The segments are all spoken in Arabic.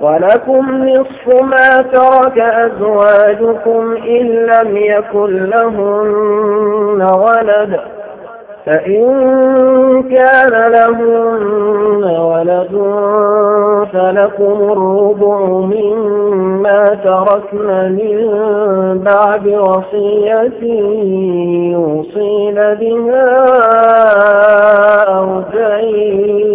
ولكم نصف ما ترك أزواجكم إن لم يكن لهن ولد. فإن كان لهن ولد فلكم الربع مما تركن من بعد وصية يوصين بها أو دين.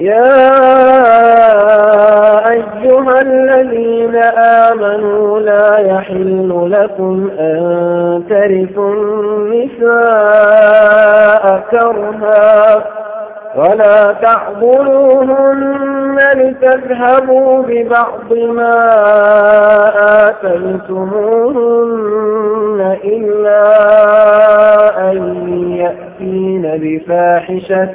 يا أيها الذين آمنوا لا يحل لكم أن ترثوا النساء كرها ولا تعبروهن لتذهبوا ببعض ما آتيتموهن إلا أن يأتين بفاحشة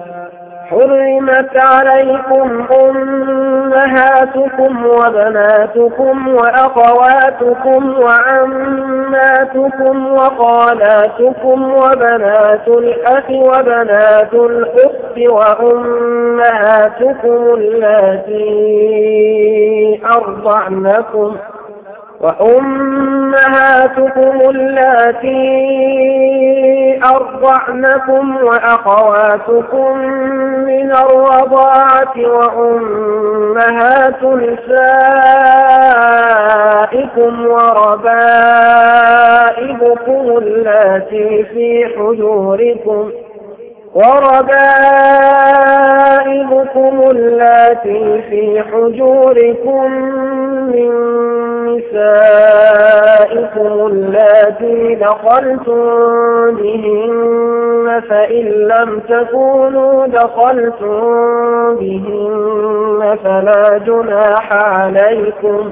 حرمت عليكم أمهاتكم وبناتكم وأخواتكم وعماتكم وخالاتكم وبنات الأخ وبنات الأخت وأمهاتكم التي أرضعنكم وأمهاتكم اللاتي أرضعنكم وأخواتكم من الرضاعة وأمهات نسائكم وربائبكم اللاتي في حجوركم وربائبكم اللاتي في حجوركم من نسائكم اللاتي دخلتم بهن فإن لم تكونوا دخلتم بهن فلا جناح عليكم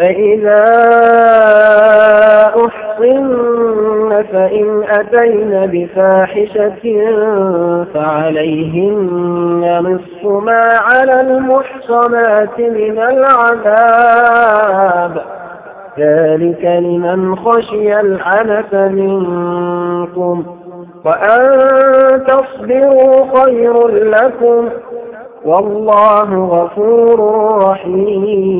فإذا أحصن فإن أتين بفاحشة فعليهن نصف ما على المحصنات من العذاب. ذلك لمن خشي العنف منكم وأن تصبروا خير لكم. والله غفور رحيم.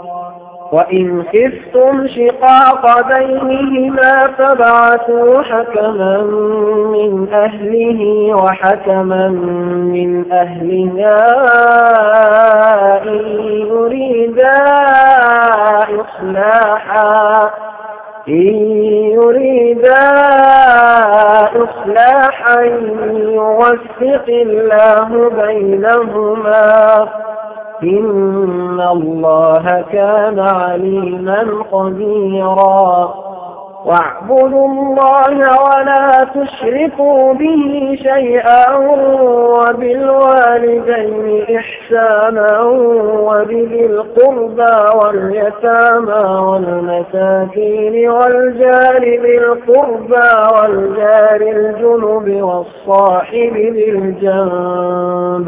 وإن خفتم شقاق بينهما فبعثوا حكما من أهله وحكما من أهلها إن يريدا إصلاحا إن يريدا إصلاحا يوفق الله بينهما إن الله كان عليما قديرا. واعبدوا الله ولا تشركوا به شيئا وبالوالدين إحسانا وبذي القربى واليتامى والمساكين والجار ذي القربى والجار الجنب والصاحب بالجنب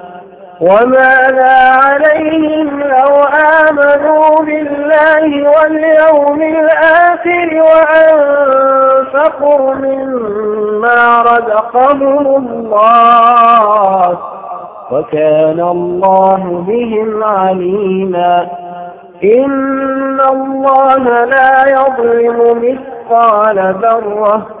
وماذا عليهم لو آمنوا بالله واليوم الآخر وأنفقوا مما رزقهم الله وكان الله بهم عليما إن الله لا يظلم مثقال ذره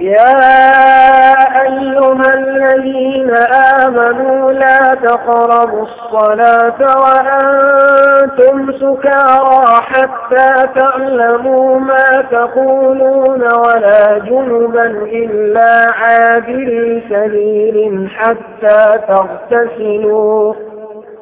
يا أيها الذين آمنوا لا تقربوا الصلاة وأنتم سكارى حتى تعلموا ما تقولون ولا جنبا إلا عابر سبيل حتى تغتسلوا.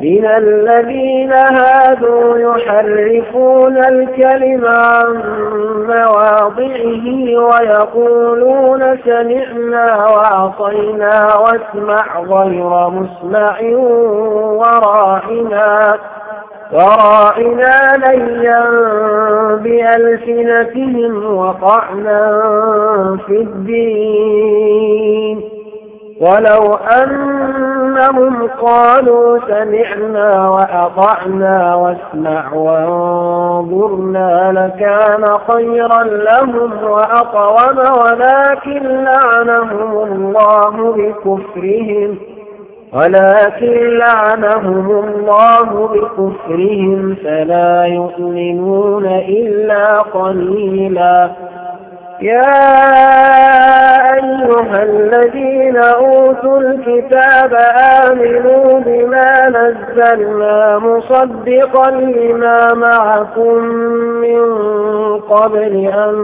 من الذين هادوا يحرفون الكلم عن مواضعه ويقولون سمعنا وعصينا واسمع غير مسمع وراحنا وراعنا ليا بألسنتهم وطعنا في الدين ولو أنهم قالوا سمعنا وأطعنا واسمع وانظرنا لكان خيرا لهم وأطوم ولكن لعنهم الله بكفرهم ولكن لعنهم الله بكفرهم فلا يؤمنون إلا قليلا. يا أيها الذين أوتوا الكتاب آمنوا بما نزلنا مصدقا لما معكم من قبل أن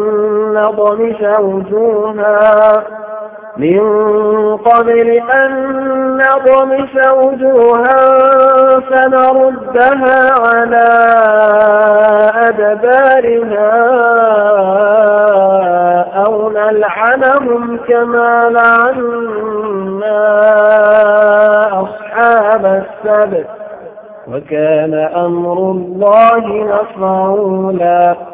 نضمش وجوها من قبل أن نضمس وجوها فنردها على أدبارها أو نلعنهم كما لعنا أصحاب السبت. وكان أمر الله مفعولا.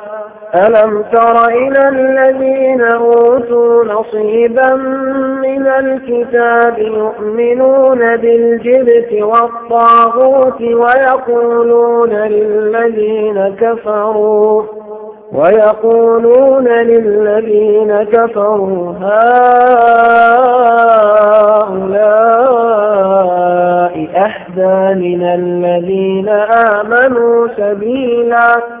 ألم تر إلى الذين أوتوا نصيبا من الكتاب يؤمنون بالجبت والطاغوت ويقولون للذين كفروا ويقولون للذين كفروا هؤلاء أحدى من الذين آمنوا سبيلا.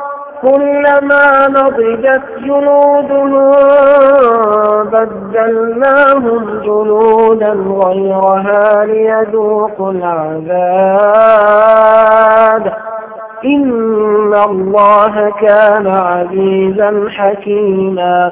كلما نضجت جنودهم بدلناهم جنودا غيرها ليذوقوا العذاب. إن الله كان عزيزا حكيما.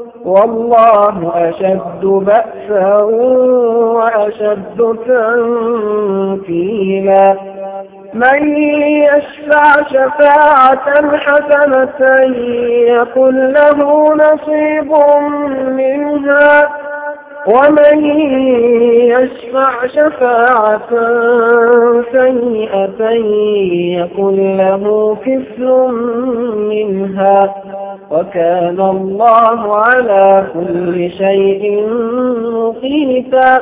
والله أشد بأسا وأشد تنكيلا. من يشفع شفاعة حسنة يكن له نصيب منها. ومن يشفع شفاعة سيئة يكن له كفل منها وكان الله على كل شيء مقيتا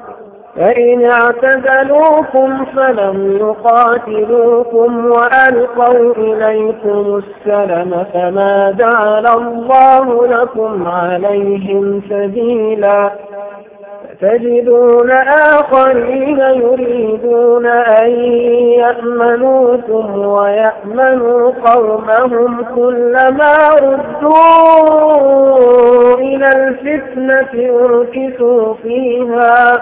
فإن اعتزلوكم فلم يقاتلوكم وألقوا إليكم السلم فما جعل الله لكم عليهم سبيلا. تجدون آخرين يريدون أن يأمنوكم ويأمنوا قومهم كلما ردوا إلى الفتنة أركسوا فيها.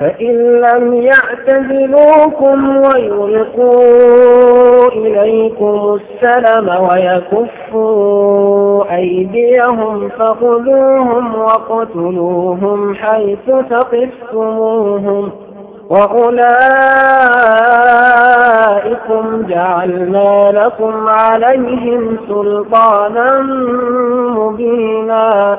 فإن لم يعتزلوكم ويلقوا إليكم السلم ويكفوا أيديهم فخذوهم وقتلوهم حيث تقفتموهم وأولئكم جعلنا لكم عليهم سلطانا مبينا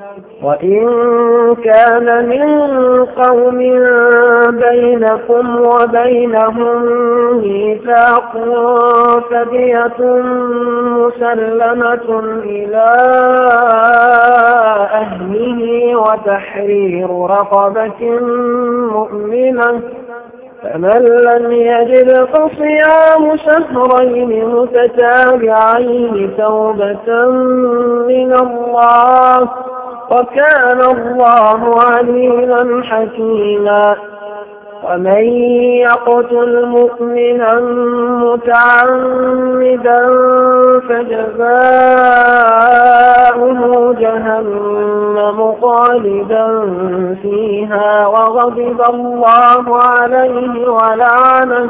وإن كان من قوم بينكم وبينهم ميثاق فدية مسلمة إلى أهله وتحرير رقبة مؤمنة فمن لم يجد فصيام شهرين متتابعين توبة من الله وكان الله عليما حكيما. ومن يقتل مؤمنا متعمدا فجزاؤه جهنم خالدا فيها وغضب الله عليه ولعنه.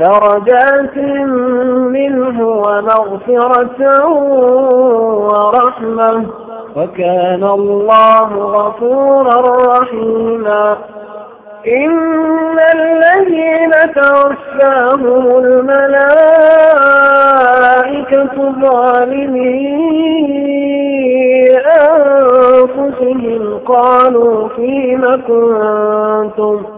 درجات منه ومغفرة ورحمة. وكان الله غفورا رحيما. إن الذين توفاهم الملائكة ظالمين أنفسهم قالوا فيم كنتم؟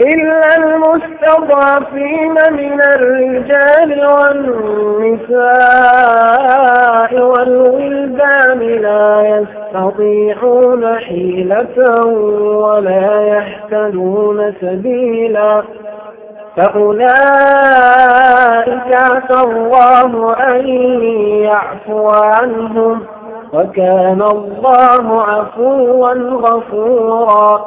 إلا المستضعفين من الرجال والنساء والولدان لا يستطيعون حيلة ولا يهتدون سبيلا. فأولئك عسى الله أن يعفو عنهم وكان الله عفوا غفورا.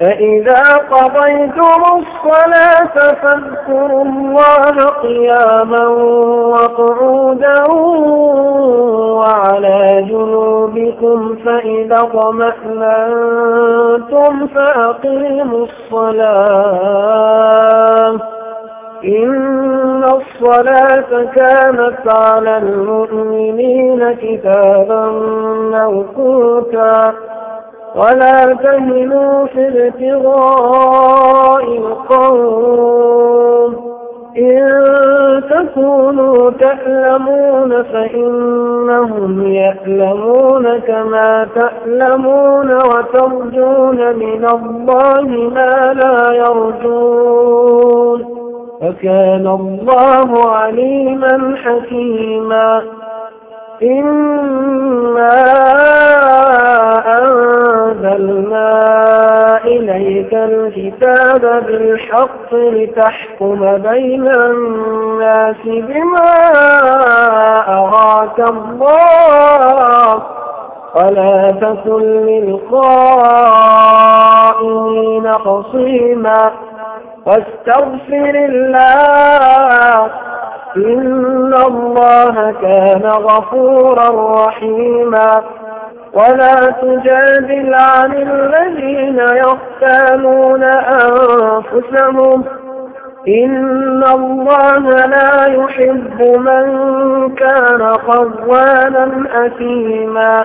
فإذا قضيتم الصلاة فاذكروا الله قياما وقعودا وعلى جنوبكم فإذا طمأنتم فأقيموا الصلاة. إن الصلاة كانت على المؤمنين كتابا موقوتا. ولا تهنوا في ابتغاء القوم. إن تكونوا تألمون فإنهم يألمون كما تألمون وترجون من الله ما لا يرجون. وكان الله عليما حكيما. إنا أنزلنا إليك الكتاب بالحق لتحكم بين الناس بما أراك الله ولا تكن للقائمين خصيما واستغفر الله إن الله كان غفورا رحيما. ولا تجادل عن الذين يختانون أنفسهم. إن الله لا يحب من كان خوانا أثيما.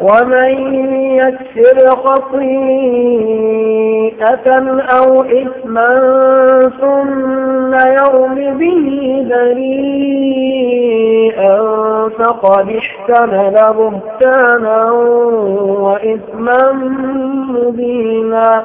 ومن يكسر خطيئة أو إثما ثم يرم به بريئا فقد احتمل بهتانا وإثما مبينا.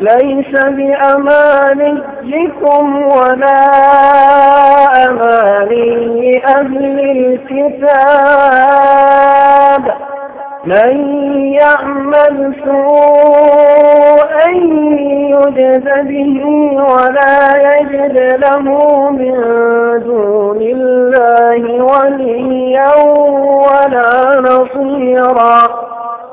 ليس بأمانيكم ولا أماني أهل الكتاب. من يعمل سوءا يجز به ولا يجد له من دون الله وليا ولا نصيرا.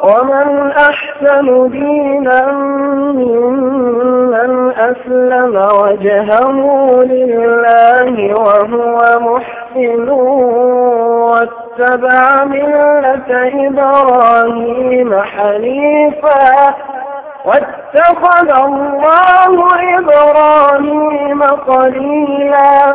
ومن أحسن دينا ممن أسلم وجهه لله وهو محسن واتبع ملة إبراهيم حنيفا واتخذ الله إبراهيم قليلا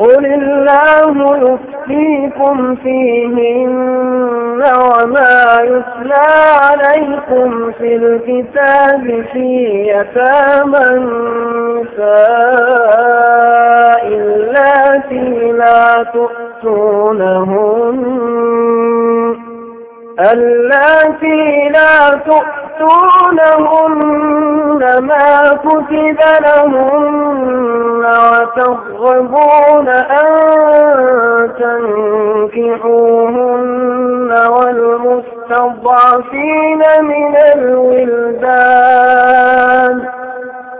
قل الله يفتيكم فيهن وما يتلى عليكم في الكتاب في يتامى النساء اللاتي لا تؤتونهن اللاتي لا تؤتونهن ما كتب لهن وترغبون أن تنكحوهن والمستضعفين من الولدان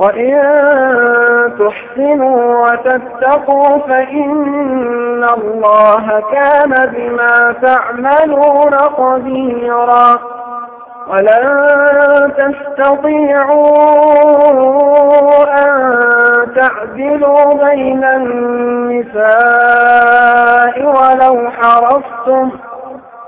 وإن تحسنوا وتتقوا فإن الله كان بما تعملون قديرا ولن تستطيعوا أن تعدلوا بين النساء ولو حرصتم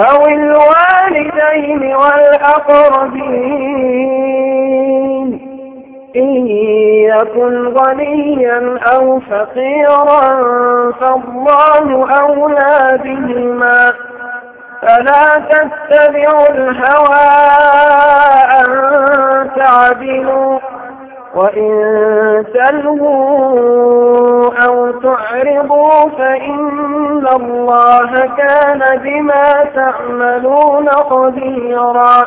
أو الوالدين والأقربين. إن يكن غنيا أو فقيرا فالله أولى بهما. فلا تتبعوا الهوى أن تعدلوا. وإن تلهوا أو تعرضوا فإن الله كان بما تعملون خبيرا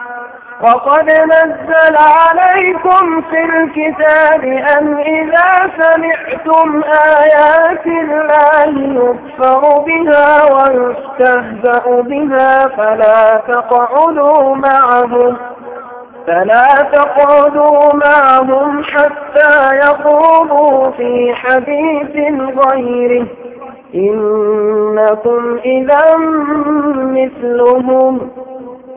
وقد نزل عليكم في الكتاب أن إذا سمعتم آيات الله يكفر بها ويستهزأ بها فلا تقعدوا معهم فلا تقعدوا معهم حتى يخوضوا في حديث غيره إنكم إذا مثلهم.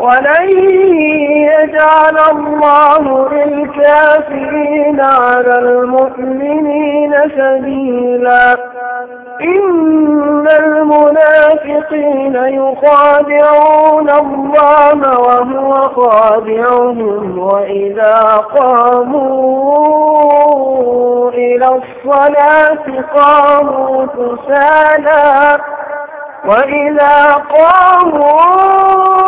ولن يجعل الله للكافرين على المؤمنين سبيلا. إن المنافقين يخادعون الله وهو خادعهم وإذا قاموا إلى الصلاة قاموا كسالا وإذا قاموا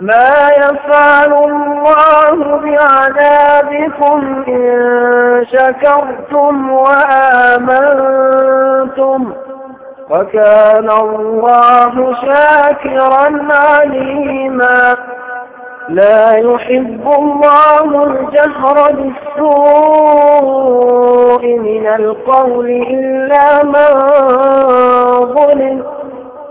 ما يفعل الله بعذابكم إن شكرتم وآمنتم وكان الله شاكرا عليما. لا يحب الله الجهر بالسوء من القول إلا من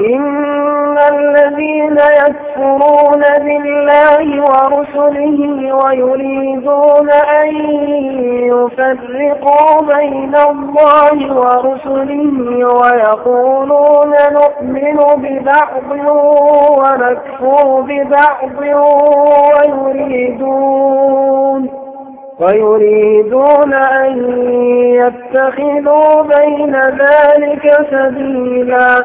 إن الذين يكفرون بالله ورسله ويريدون أن يفرقوا بين الله ورسله ويقولون نؤمن ببعض ونكفر ببعض ويريدون ويريدون أن يتخذوا بين ذلك سبيلا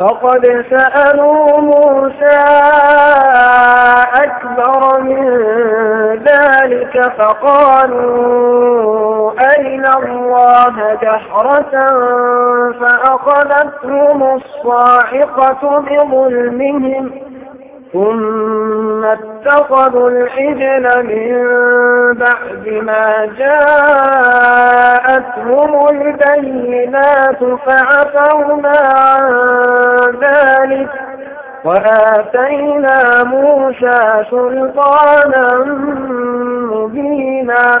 فقد سألوا موسى أكبر من ذلك فقالوا أرنا الله جحرة فأخذتهم الصاعقة بظلمهم ثم اتخذوا الحجل من بعد ما جاءتهم البينات فعفونا عن ذلك وآتينا موسى سلطانا مبينا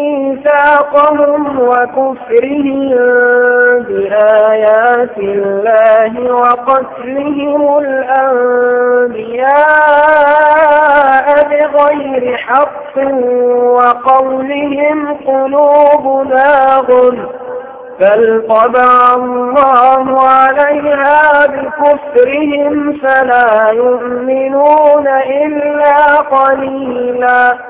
ميثاقهم وكفرهم بآيات الله وقتلهم الأنبياء بغير حق وقولهم قلوبنا غل بل طبع الله عليها بكفرهم فلا يؤمنون إلا قليلا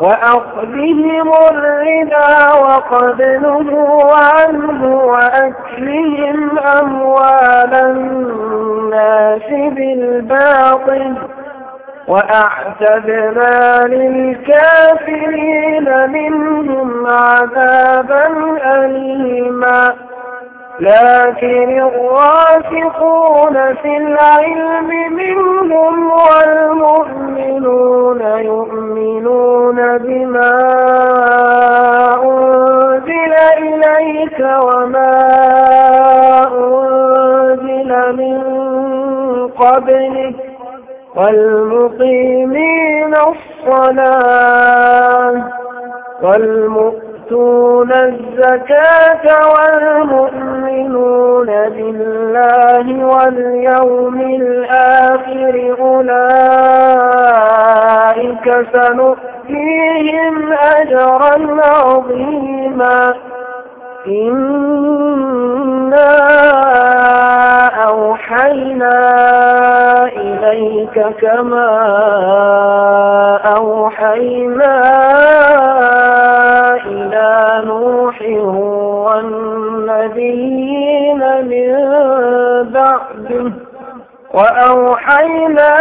وأخذهم الربا وقد نهوا عنه وأكلهم أموال الناس بالباطل وأعتدنا للكافرين منهم عذابا أليما. لكن الراسخون في العلم منهم والمؤمنون يؤمنون بما أنزل إليك وما أنزل من قبلك والمقيمين الصلاة والمؤمنين يؤتون الزكاة والمؤمنون بالله واليوم الآخر أولئك سنؤتيهم أجرا عظيما. إنا أوحينا إليك كما أوحينا إلى نوح والنبيين من بعده. وأوحينا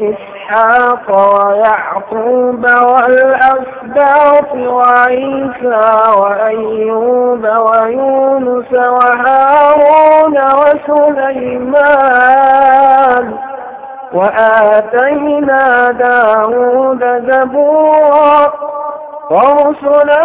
وإسحاق ويعقوب والأسباط وعيسى وأيوب ويونس وهارون وسليمان وآتينا داود زبورا ورسلا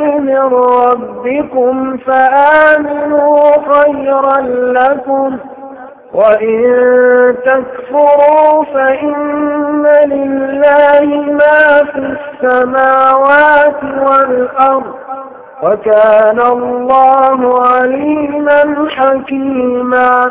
من ربكم فآمنوا خيرا لكم وإن تكفروا فإن لله ما في السماوات والأرض وكان الله عليما حكيما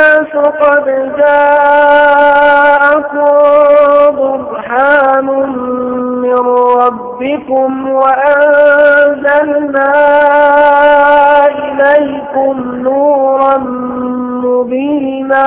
الناس قد جاءكم برهان من ربكم وأنزلنا إليكم نورا مبينا